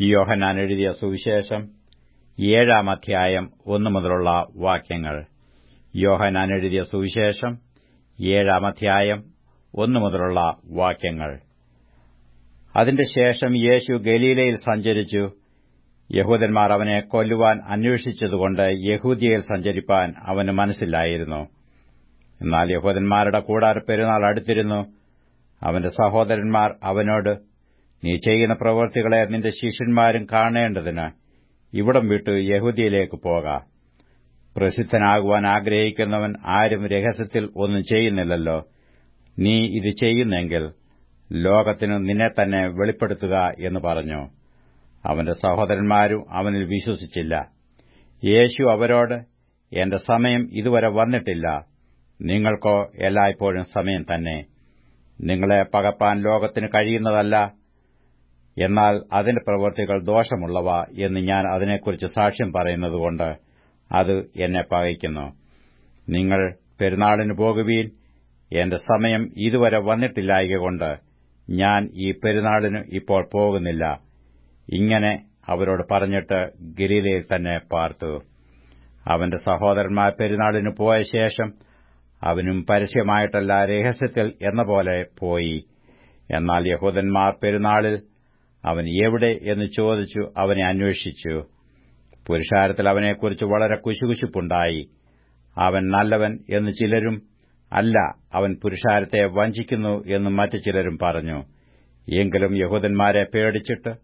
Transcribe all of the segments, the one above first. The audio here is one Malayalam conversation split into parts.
യോഹന്നാൻ എഴുതിയ സുവിശേഷം ഏഴാം അധ്യായം ഒന്നു മുതലുള്ള വാക്യങ്ങൾ. യോഹന്നാൻ എഴുതിയ സുവിശേഷം ഏഴാം അധ്യായം ഒന്നു മുതലുള്ള വാക്യങ്ങൾ. അതിന്റെ ശേഷം യേശു ഗലീലയിൽ സഞ്ചരിച്ചു. യഹൂദന്മാർ അവനെ കൊല്ലുവാൻ അന്വേഷിച്ചതുകൊണ്ട് യഹൂദിയയിൽ സഞ്ചരിപ്പാൻ അവന് മനസ്സിലായിരുന്നു എന്നാൽ യഹൂദന്മാരുടെ കൂടാര പെരുന്നാൾ അടുത്തിരുന്നു. അവന്റെ സഹോദരന്മാർ അവനോട് നീ ചെയ്യുന്ന പ്രവൃത്തികളെ നിന്റെ ശിഷ്യന്മാരും കാണേണ്ടതിന് ഇവിടം വിട്ട് യഹൂദിയിലേക്ക് പോകാം. പ്രസിദ്ധനാകുവാൻ ആഗ്രഹിക്കുന്നവൻ ആരും രഹസ്യത്തിൽ ഒന്നും ചെയ്യുന്നില്ലല്ലോ. നീ ഇത് ചെയ്യുന്നെങ്കിൽ ലോകത്തിനു നിന്നെ തന്നെ വെളിപ്പെടുത്തുക എന്ന് പറഞ്ഞു. അവന്റെ സഹോദരന്മാരും അവനിൽ വിശ്വസിച്ചില്ല. യേശു അവരോട് എന്റെ സമയം ഇതുവരെ വന്നിട്ടില്ല. നിങ്ങൾക്കോ എല്ലായ്പ്പോഴും സമയം തന്നെ. നിങ്ങളെ പകപ്പാൻ ലോകത്തിന് കഴിയുന്നതല്ല. എന്നാൽ അതിന്റെ പ്രവൃത്തികൾ ദോഷമുള്ളവ എന്ന് ഞാൻ അതിനെക്കുറിച്ച് സാക്ഷ്യം പറയുന്നതുകൊണ്ട് അത് എന്നെ പകയ്ക്കുന്നു നിങ്ങൾ പെരുന്നാളിന് പോകുവീൻ എന്റെ സമയം ഇതുവരെ വന്നിട്ടില്ലായകൊണ്ട് ഞാൻ ഈ പെരുന്നാളിന് ഇപ്പോൾ പോകുന്നില്ല. ഇങ്ങനെ അവരോട് പറഞ്ഞിട്ട് ഗലീലയിൽ തന്നെ പാർത്തു. അവന്റെ സഹോദരന്മാർ പെരുന്നാളിന് പോയ ശേഷം അവനും പരസ്യമായിട്ടല്ല രഹസ്യത്തിൽ എന്ന പോലെ പോയി. എന്നാൽ യഹൂദന്മാർ പെരുന്നാളിൽ അവൻ എവിടെ എന്ന് ചോദിച്ചു അവനെ അന്വേഷിച്ചു. പുരുഷാരത്തിൽ അവനെക്കുറിച്ച് വളരെ കുശുകുശുപ്പുണ്ടായി. അവൻ നല്ലവൻ എന്ന് ചിലരും അല്ല അവൻ പുരുഷാരത്തെ വഞ്ചിക്കുന്നു എന്ന് മറ്റു ചിലരും പറഞ്ഞു. എങ്കിലും യഹൂദന്മാരെ പേടിച്ചിട്ട്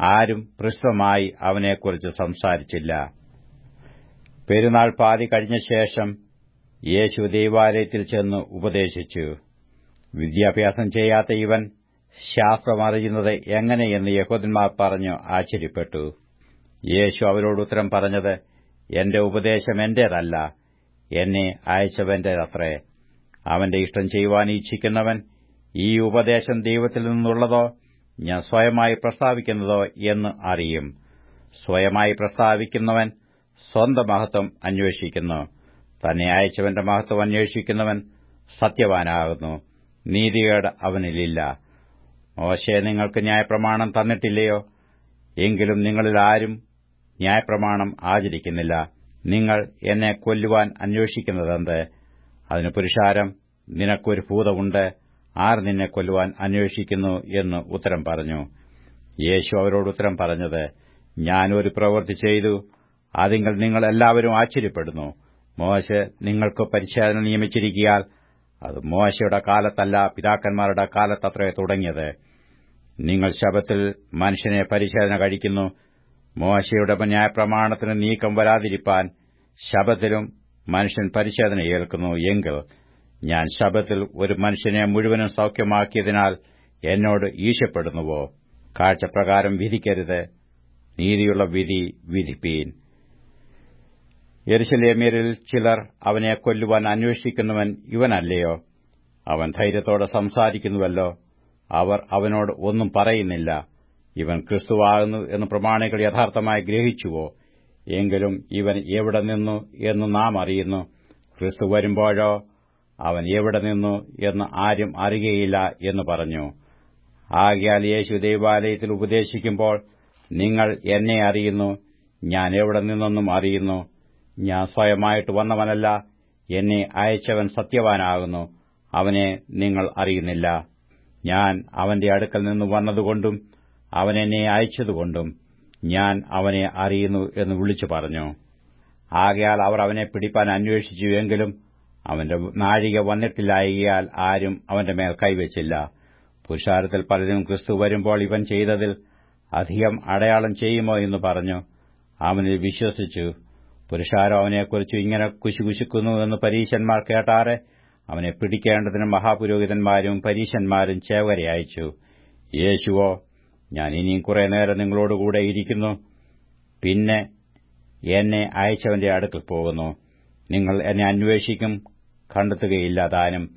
ആരും പ്രസ്തമായി അവനെക്കുറിച്ച് സംസാരിച്ചില്ല. പെരുന്നാൾ പാതി കഴിഞ്ഞ ശേഷം യേശു ദൈവാലയത്തിൽ ചെന്ന് ഉപദേശിച്ചു. വിദ്യാഭ്യാസം ചെയ്യാത്ത ഇവൻ ശാസ്ത്രമറിയുന്നത് എങ്ങനെയെന്ന് യഹോദന്മാർ പറഞ്ഞു ആശ്ചര്യപ്പെട്ടു. യേശു അവരോട് ഉത്തരം പറഞ്ഞത് എന്റെ ഉപദേശം എന്റേതല്ല എന്നെ അയച്ചവന്റേതത്രേ. അവന്റെ ഇഷ്ടം ചെയ്യുവാൻ ഇച്ഛിക്കുന്നവൻ ഈ ഉപദേശം ദൈവത്തിൽ നിന്നുള്ളതോ ഞാൻ സ്വയമായി പ്രസ്താവിക്കുന്നതോ എന്ന് അറിയും. സ്വയമായി പ്രസ്താവിക്കുന്നവൻ സ്വന്തം മഹത്വം അന്വേഷിക്കുന്നു. തന്നെ അയച്ചവന്റെ മഹത്വം അന്വേഷിക്കുന്നവൻ സത്യവാനാകുന്നു. നീതികേട് അവനിലില്ല. മോശെ നിങ്ങൾക്ക് ന്യായപ്രമാണം തന്നിട്ടില്ലയോ? എങ്കിലും നിങ്ങളിൽ ആരും ന്യായപ്രമാണം ആചരിക്കുന്നില്ല. നിങ്ങൾ എന്നെ കൊല്ലുവാൻ അന്വേഷിക്കുന്നതെന്ത്? അതിന് പുരുഷാരം നിനക്കൊരു ഭൂതമുണ്ട് ആർ നിന്നെ കൊല്ലുവാൻ അന്വേഷിക്കുന്നു എന്ന് ഉത്തരം പറഞ്ഞു. യേശു അവരോട് ഉത്തരം പറഞ്ഞത് ഞാൻ ഒരു പ്രവൃത്തി ചെയ്തു അതിങ്ങൾ നിങ്ങൾ എല്ലാവരും ആശ്ചര്യപ്പെടുന്നു. മോശ നിങ്ങൾക്ക് പരിശോധന നിയമിച്ചിരിക്കിയാൽ അത് മോശയുടെ കാലത്തല്ല പിതാക്കന്മാരുടെ കാലത്തത്രേ തുടങ്ങിയത്. നിങ്ങൾ ശബത്തിൽ മനുഷ്യനെ പരിശോധന കഴിക്കുന്നു. മോശയുടെ ന്യായപ്രമാണത്തിന് നീക്കം വരാതിരിപ്പാൻ ശബത്തിലും മനുഷ്യൻ പരിശോധന ഏൽക്കുന്നു എങ്കിൽ ഞാൻ ശബത്തിൽ ഒരു മനുഷ്യനെ മുഴുവനും സൌഖ്യമാക്കിയതിനാൽ എന്നോട് ഈശപ്പെടുന്നുവോ കാഴ്ചപ്രകാരം വിധിക്കരുത്. നീതിയുള്ള വിധി വിധിപ്പീൻ. എരിശലേമ്യരിൽ ചിലർ അവനെ കൊല്ലുവാൻ അന്വേഷിക്കുന്നവൻ ഇവനല്ലയോ? അവൻ ധൈര്യത്തോടെ സംസാരിക്കുന്നുവല്ലോ. അവർ അവനോട് ഒന്നും പറയുന്നില്ല. ഇവൻ ക്രിസ്തുവാകുന്നു എന്ന് പ്രമാണികൾ യഥാർത്ഥമായി ഗ്രഹിച്ചുവോ? എങ്കിലും ഇവൻ എവിടെ നിന്നു എന്ന് നാം അറിയുന്നു. ക്രിസ്തു വരുമ്പോഴോ അവൻ എവിടെ നിന്നു എന്ന് ആരും അറിയുകയില്ല എന്ന് പറഞ്ഞു. ആകിയാൽ യേശു ദൈവാലയത്തിൽ ഉപദേശിക്കുമ്പോൾ നിങ്ങൾ എന്നെ അറിയുന്നു ഞാൻ എവിടെ നിന്നൊന്നും അറിയുന്നു. ഞാൻ സ്വയമായിട്ട് വന്നവനല്ല എന്നെ അയച്ചവൻ സത്യവാനാകുന്നു അവനെ നിങ്ങൾ അറിയുന്നില്ല. ഞാൻ അവന്റെ അടുക്കൽ നിന്ന് വന്നതുകൊണ്ടും അവൻ എന്നെ അയച്ചതുകൊണ്ടും ഞാൻ അവനെ അറിയുന്നു എന്ന് വിളിച്ചു പറഞ്ഞു. ആകയാൽ അവർ അവനെ പിടിപ്പാൻ അന്വേഷിച്ചു എങ്കിലും അവന്റെ നാഴിക വന്നിട്ടില്ലായകയാൽ ആരും അവന്റെ മേൽ കൈവച്ചില്ല. പുരുഷാരത്തിൽ പലരും ക്രിസ്തു വരുമ്പോൾ ഇവൻ ചെയ്തതിൽ അധികം അടയാളം ചെയ്യുമോ എന്ന് പറഞ്ഞു. അവനിൽ വിശ്വസിച്ചു പുരുഷാരം അവനെക്കുറിച്ച് ഇങ്ങനെ കുശുകുശുക്കുന്നു എന്ന് പരീശന്മാർ കേട്ടാറെ അവനെ പിടിക്കേണ്ടതിന് മഹാപുരോഹിതന്മാരും പരീശന്മാരും ചേവരെ അയച്ചു. യേശുവോ ഞാൻ ഇനിയും കുറെ നേരം നിങ്ങളോടുകൂടെ ഇരിക്കുന്നു. പിന്നെ എന്നെ അയച്ചവന്റെ അടുക്കൽ പോകുന്നു. നിങ്ങൾ എന്നെ അന്വേഷിക്കും. കണ്ടെത്തുകയില്ല താനും.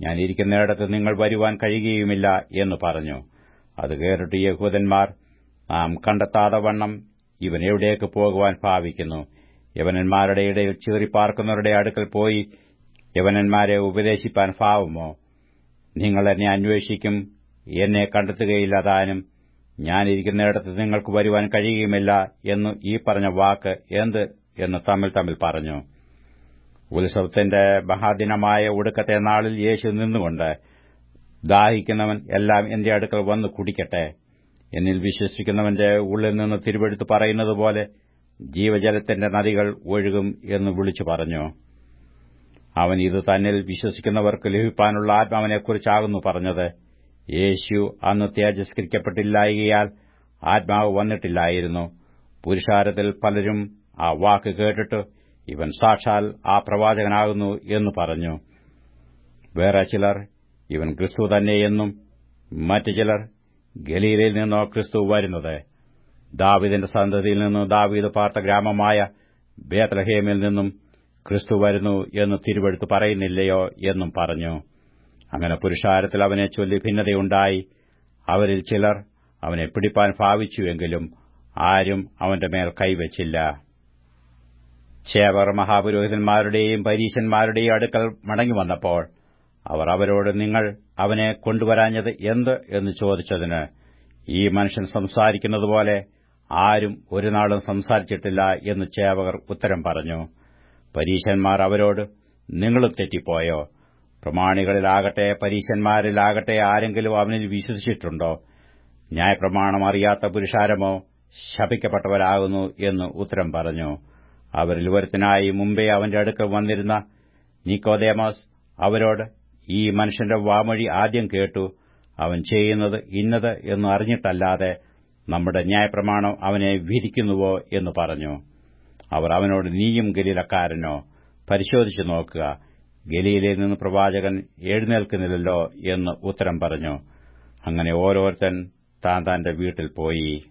ഞാൻ ഇരിക്കുന്നിടത്ത് നിങ്ങൾ വരുവാൻ കഴിയുകയുമില്ല എന്ന് പറഞ്ഞു. അത് കേട്ടിട്ട് യഹൂദന്മാർ നാം കണ്ടെത്താതെ വണ്ണം ഇവൻ എവിടേക്ക് പോകുവാൻ ഭാവിക്കുന്നു? യവനന്മാരുടെ ഇടയിൽ ചീറിപ്പാർക്കുന്നവരുടെ അടുക്കൽ പോയി യവനന്മാരെ ഉപദേശിപ്പാൻ ഭാവമോ നിങ്ങൾ എന്നെ അന്വേഷിക്കും എന്നെ കണ്ടെത്തുകയില്ല താനും. ഞാനിരിക്കുന്നിടത്ത് നിങ്ങൾക്ക് വരുവാൻ കഴിയുകയുമില്ല എന്ന് ഈ പറഞ്ഞ വാക്ക് എന്ത് എന്ന് തമ്മിൽ തമ്മിൽ പറഞ്ഞു. ഉത്സവത്തിന്റെ മഹാദിനമായ ഒടുക്കത്തെ നാളിൽ യേശു നിന്നുകൊണ്ട് ദാഹിക്കുന്നവൻ എല്ലാം എന്റെ അടുക്കൽ വന്ന് കുടിക്കട്ടെ. എന്നിൽ വിശ്വസിക്കുന്നവന്റെ ഉള്ളിൽ നിന്ന് തിരുവെടുത്ത് പറയുന്നതുപോലെ ജീവജലത്തിന്റെ നദികൾ ഒഴുകും എന്ന് വിളിച്ചു പറഞ്ഞു. അവൻ ഇത് തന്നിൽ വിശ്വസിക്കുന്നവർക്ക് ലഭിപ്പാനുള്ള ആത്മാവിനെക്കുറിച്ചാകുന്നു പറഞ്ഞത്. യേശു അന്ന് തേജസ്കരിക്കപ്പെട്ടില്ലായകയാൽ ആത്മാവ് വന്നിട്ടില്ലായിരുന്നു. പുരുഷാരത്തിൽ പലരും ആ വാക്ക് കേട്ടിട്ട് ഇവൻ സാക്ഷാൽ ആ പ്രവാചകനാകുന്നു എന്ന് പറഞ്ഞു. വേറെ ചിലർ ഇവൻ ക്രിസ്തു തന്നെയെന്നും മറ്റു ചിലർ ഗലീലയിൽ നിന്നോ ക്രിസ്തു വരുന്നത്. ദാവിദിന്റെ സന്തതിയിൽ നിന്നും ദാവീദ് പാർത്ത ഗ്രാമമായ ബേത്ലഹേമിൽ നിന്നും ക്രിസ്തു വരുന്നു എന്ന് തിരുവെടുത്ത് പറയുന്നില്ലയോ എന്നും പറഞ്ഞു. അങ്ങനെ പുരുഷാരത്തിൽ അവനെ ചൊല്ലി ഭിന്നതയുണ്ടായി. അവരിൽ ചിലർ അവനെ പിടിപ്പാൻ ഭാവിച്ചുവെങ്കിലും ആരും അവന്റെ മേൽ കൈവച്ചില്ല. ചേവർ മഹാപുരോഹിതന്മാരുടെയും പരീശന്മാരുടെയും അടുക്കൽ മടങ്ങിവന്നപ്പോൾ അവർ അവരോട് നിങ്ങൾ അവനെ കൊണ്ടുവരാഞ്ഞത് എന്ത്? എന്ന് ചോദിച്ചതിന് ഈ മനുഷ്യൻ സംസാരിക്കുന്നതുപോലെ ആരും ഒരുനാളും സംസാരിച്ചിട്ടില്ല എന്ന് ചേവകർ ഉത്തരം പറഞ്ഞു. പരീശന്മാർ അവരോട് നിങ്ങളും തെറ്റിപ്പോയോ? പ്രമാണികളിലാകട്ടെ പരീശന്മാരിലാകട്ടെ ആരെങ്കിലും അവനിൽ വിശ്വസിച്ചിട്ടുണ്ടോ? ന്യായപ്രമാണം അറിയാത്ത പുരുഷാരമോ ശപിക്കപ്പെട്ടവരാകുന്നു എന്ന് ഉത്തരം പറഞ്ഞു. അവരിൽ ഒരുത്തനായി മുമ്പേ അവന്റെ അടുക്കൽ വന്നിരുന്ന നിക്കോദേമോസ് അവരോട് ഈ മനുഷ്യന്റെ വാമൊഴി ആദ്യം കേട്ടു. അവൻ ചെയ്യുന്നത് ഇന്നത് എന്ന് അറിഞ്ഞിട്ടല്ലാതെ നമ്മുടെ ന്യായപ്രമാണം അവനെ വിധിക്കുന്നുവോ? എന്ന് പറഞ്ഞു. അവർ അവനോട് നീയും ഗലീലക്കാരനോ പരിശോധിച്ചു നോക്കുക. ഗലീലയിൽ നിന്ന് പ്രവാചകൻ എഴുന്നേൽക്കുന്നില്ലല്ലോ? എന്ന് ഉത്തരം പറഞ്ഞു. അങ്ങനെ ഓരോരുത്തൻ താൻ തന്റെ വീട്ടിൽ പോയി.